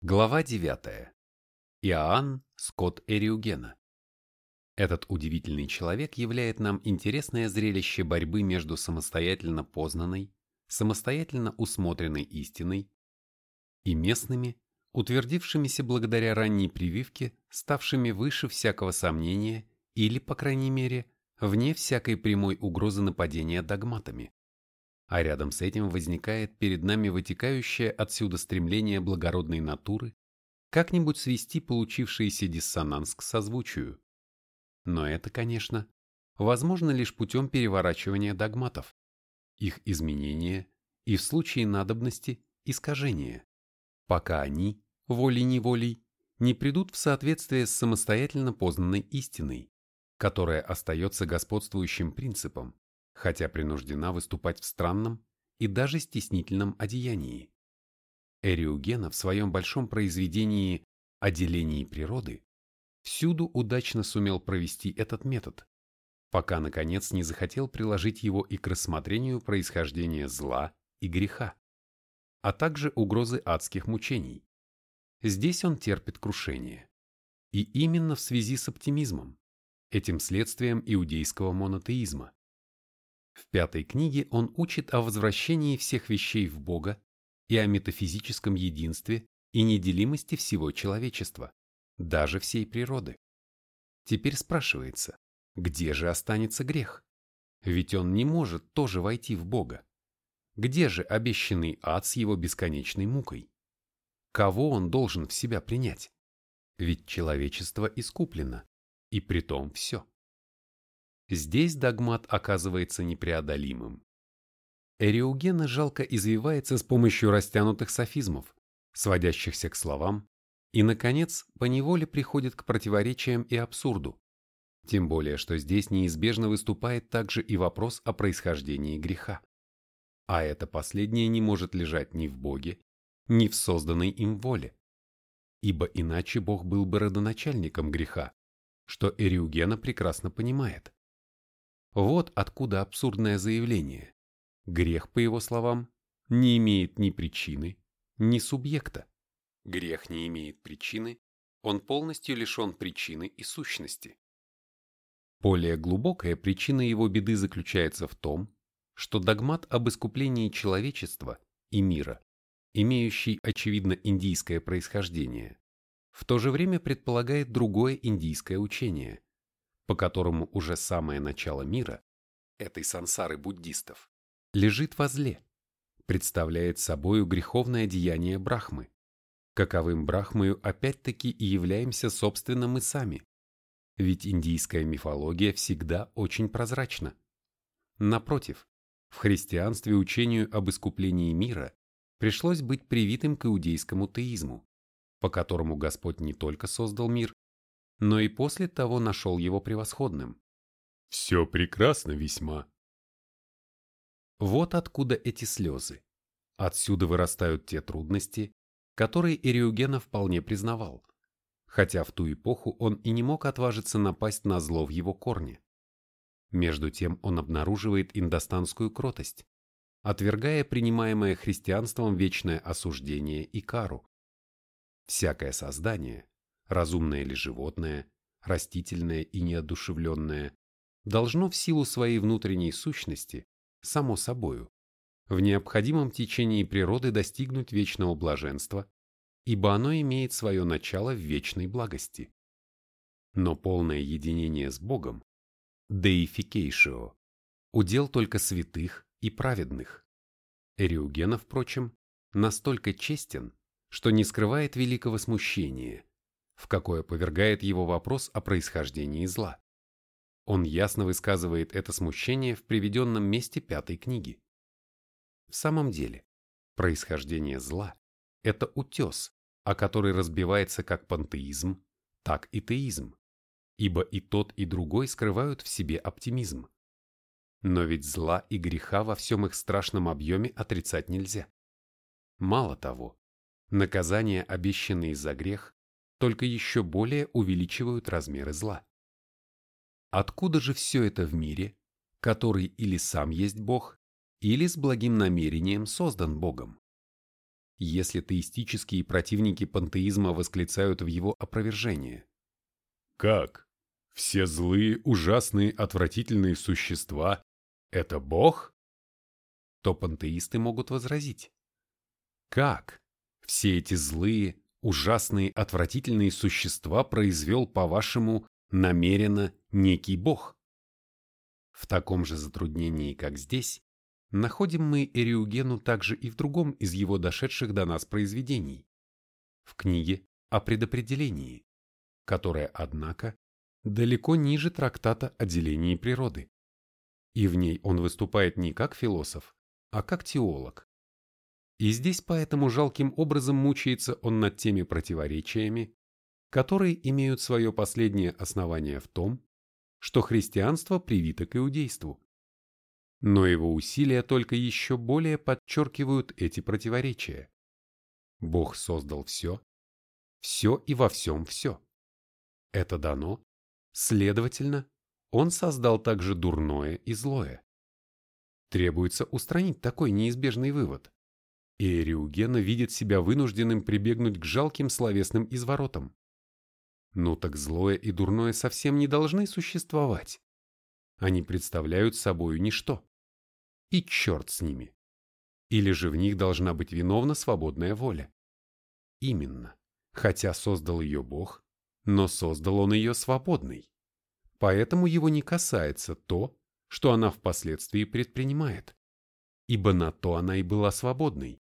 Глава 9. Иоанн Скотт Эриугена. Этот удивительный человек являет нам интересное зрелище борьбы между самостоятельно познанной, самостоятельно усмотренной истиной и местными, утвердившимися благодаря ранней прививке, ставшими выше всякого сомнения или, по крайней мере, вне всякой прямой угрозы нападения догматами а рядом с этим возникает перед нами вытекающее отсюда стремление благородной натуры как-нибудь свести получившийся диссонанс к созвучию. Но это, конечно, возможно лишь путем переворачивания догматов, их изменения и в случае надобности искажения, пока они, волей-неволей, не придут в соответствие с самостоятельно познанной истиной, которая остается господствующим принципом, хотя принуждена выступать в странном и даже стеснительном одеянии. Эриугена в своем большом произведении «О делении природы» всюду удачно сумел провести этот метод, пока, наконец, не захотел приложить его и к рассмотрению происхождения зла и греха, а также угрозы адских мучений. Здесь он терпит крушение. И именно в связи с оптимизмом, этим следствием иудейского монотеизма. В пятой книге он учит о возвращении всех вещей в Бога и о метафизическом единстве и неделимости всего человечества, даже всей природы. Теперь спрашивается, где же останется грех? Ведь он не может тоже войти в Бога. Где же обещанный ад с его бесконечной мукой? Кого он должен в себя принять? Ведь человечество искуплено, и притом все. Здесь догмат оказывается непреодолимым. Эриугена жалко извивается с помощью растянутых софизмов, сводящихся к словам, и, наконец, поневоле приходит к противоречиям и абсурду. Тем более, что здесь неизбежно выступает также и вопрос о происхождении греха. А это последнее не может лежать ни в Боге, ни в созданной им воле. Ибо иначе Бог был бы родоначальником греха, что Эриугена прекрасно понимает. Вот откуда абсурдное заявление. Грех, по его словам, не имеет ни причины, ни субъекта. Грех не имеет причины, он полностью лишен причины и сущности. Более глубокая причина его беды заключается в том, что догмат об искуплении человечества и мира, имеющий очевидно индийское происхождение, в то же время предполагает другое индийское учение, по которому уже самое начало мира, этой сансары буддистов, лежит возле, представляет собою греховное деяние Брахмы. Каковым Брахмою опять-таки и являемся собственно мы сами. Ведь индийская мифология всегда очень прозрачна. Напротив, в христианстве учению об искуплении мира пришлось быть привитым к иудейскому теизму, по которому Господь не только создал мир, но и после того нашел его превосходным. Все прекрасно весьма. Вот откуда эти слезы. Отсюда вырастают те трудности, которые Ириугена вполне признавал, хотя в ту эпоху он и не мог отважиться напасть на зло в его корне. Между тем он обнаруживает индостанскую кротость, отвергая принимаемое христианством вечное осуждение и кару. Всякое создание, разумное или животное, растительное и неодушевленное, должно в силу своей внутренней сущности, само собою, в необходимом течении природы достигнуть вечного блаженства, ибо оно имеет свое начало в вечной благости. Но полное единение с Богом, deification, удел только святых и праведных. Эриугена, впрочем, настолько честен, что не скрывает великого смущения, в какое повергает его вопрос о происхождении зла. Он ясно высказывает это смущение в приведенном месте пятой книги. В самом деле, происхождение зла – это утес, о который разбивается как пантеизм, так и теизм, ибо и тот, и другой скрывают в себе оптимизм. Но ведь зла и греха во всем их страшном объеме отрицать нельзя. Мало того, наказания, обещанные за грех, только еще более увеличивают размеры зла. Откуда же все это в мире, который или сам есть Бог, или с благим намерением создан Богом? если теистические противники пантеизма восклицают в его опровержение. Как? Все злые, ужасные, отвратительные существа – это Бог? То пантеисты могут возразить. Как? Все эти злые, ужасные, отвратительные существа произвел, по-вашему, намеренно некий Бог? В таком же затруднении, как здесь, находим мы Эриугену также и в другом из его дошедших до нас произведений, в книге о предопределении, которая, однако, далеко ниже трактата о делении природы. И в ней он выступает не как философ, а как теолог. И здесь поэтому жалким образом мучается он над теми противоречиями, которые имеют свое последнее основание в том, что христианство привито к иудейству. Но его усилия только еще более подчеркивают эти противоречия. Бог создал все, все и во всем все. Это дано, следовательно, он создал также дурное и злое. Требуется устранить такой неизбежный вывод. И Эриугена видит себя вынужденным прибегнуть к жалким словесным изворотам. Ну так злое и дурное совсем не должны существовать. Они представляют собою ничто. И черт с ними. Или же в них должна быть виновна свободная воля. Именно. Хотя создал ее Бог, но создал он ее свободной. Поэтому его не касается то, что она впоследствии предпринимает. Ибо на то она и была свободной.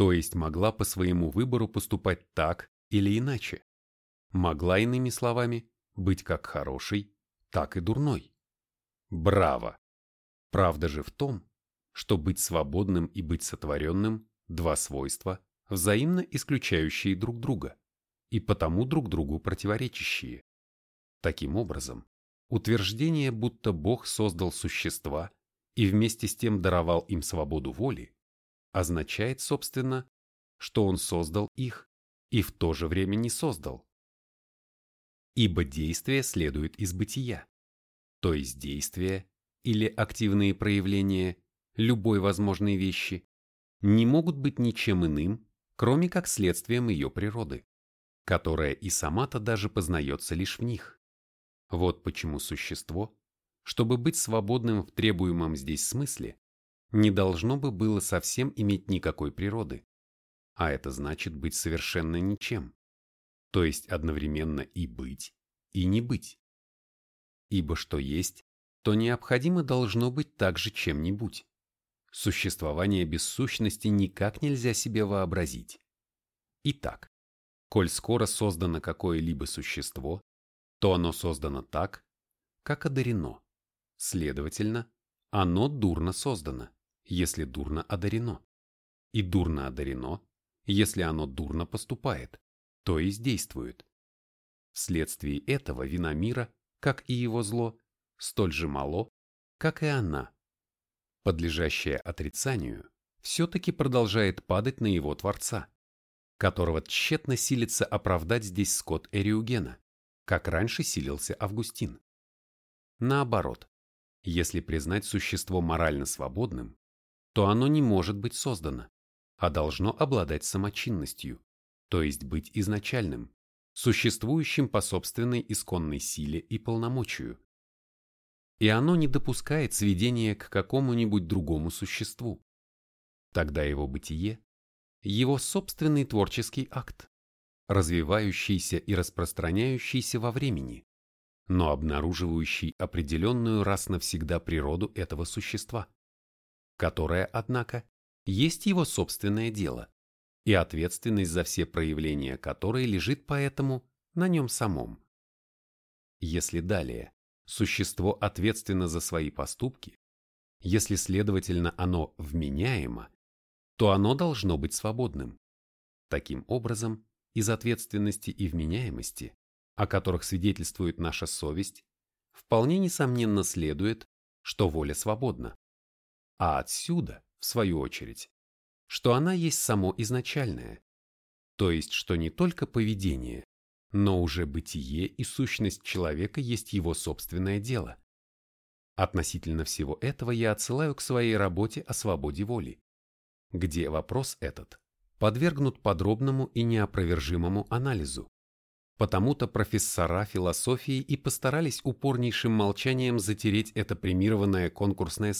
То есть могла по своему выбору поступать так или иначе могла, иными словами, быть как хорошей, так и дурной. Браво! Правда же в том, что быть свободным и быть сотворенным – два свойства, взаимно исключающие друг друга и потому друг другу противоречащие. Таким образом, утверждение, будто Бог создал существа и вместе с тем даровал им свободу воли, означает, собственно, что Он создал их и в то же время не создал ибо действие следует из бытия, то есть действие или активные проявления любой возможной вещи не могут быть ничем иным, кроме как следствием ее природы, которая и сама-то даже познается лишь в них. Вот почему существо, чтобы быть свободным в требуемом здесь смысле, не должно бы было совсем иметь никакой природы, а это значит быть совершенно ничем то есть одновременно и быть, и не быть. Ибо что есть, то необходимо должно быть также чем-нибудь. Существование без сущности никак нельзя себе вообразить. Итак, коль скоро создано какое-либо существо, то оно создано так, как одарено. Следовательно, оно дурно создано, если дурно одарено. И дурно одарено, если оно дурно поступает то есть действует. Вследствие этого вина мира, как и его зло, столь же мало, как и она. Подлежащее отрицанию все-таки продолжает падать на его Творца, которого тщетно силится оправдать здесь Скотт Эриугена, как раньше силился Августин. Наоборот, если признать существо морально свободным, то оно не может быть создано, а должно обладать самочинностью, то есть быть изначальным, существующим по собственной исконной силе и полномочию. И оно не допускает сведения к какому-нибудь другому существу. Тогда его бытие – его собственный творческий акт, развивающийся и распространяющийся во времени, но обнаруживающий определенную раз навсегда природу этого существа, которая, однако, есть его собственное дело, и ответственность за все проявления которой лежит поэтому на нем самом. Если далее существо ответственно за свои поступки, если, следовательно, оно вменяемо, то оно должно быть свободным. Таким образом, из ответственности и вменяемости, о которых свидетельствует наша совесть, вполне несомненно следует, что воля свободна. А отсюда, в свою очередь, что она есть само изначальное, то есть что не только поведение, но уже бытие и сущность человека есть его собственное дело. Относительно всего этого я отсылаю к своей работе о свободе воли, где вопрос этот подвергнут подробному и неопровержимому анализу. Потому-то профессора философии и постарались упорнейшим молчанием затереть это премированное конкурсное